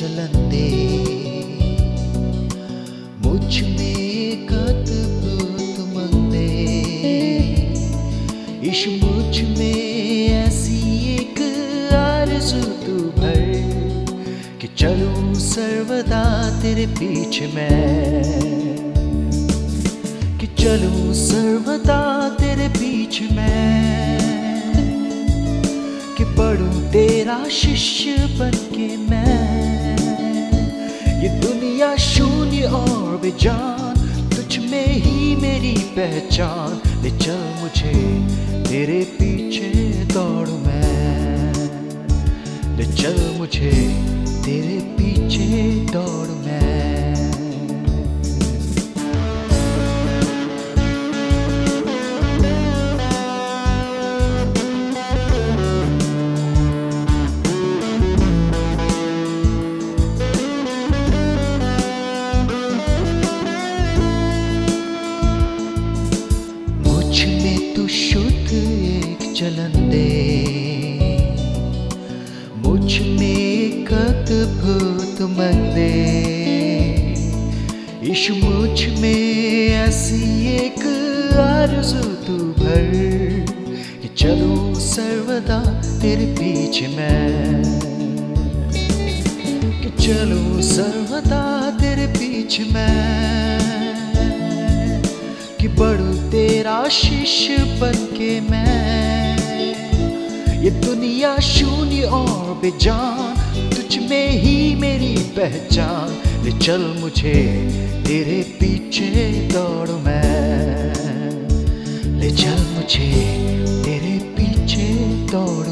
चलन दे। मुझमें कदबूत मंदे। इश मुझमें ऐसी एक आरज़ू तू भर कि चलूँ सर्वदा तेरे पीछे मैं। कि चलूँ सर्वदा तेरे पीछे मैं। कि पढ़ूं तेरा शिष्य बन के मैं। ये दुनिया शून्य और बेजान, तुझ में ही मेरी पहचान। ले चल मुझे, तेरे पीछे दौड़ मैं। ले चल मुझे, तेरे पीछे चलन दे। मुझमें एक अद्भुत मन दे। यीशु मुझमें ऐसी एक आरज़ू तू भर कि चलूँ सर्वदा तेरे पीछे मैं। कि चलूँ सर्वदा तेरे पीछे मैं। कि बढ़ू तेरा शिष्य बन के मैं। ये दुनिया शून्य और बेजान, तुझ में ही मेरी पहचान। ले चल मुझे, तेरे पीछे दौड़ मैं। ले चल मुझे, तेरे पीछे दौड़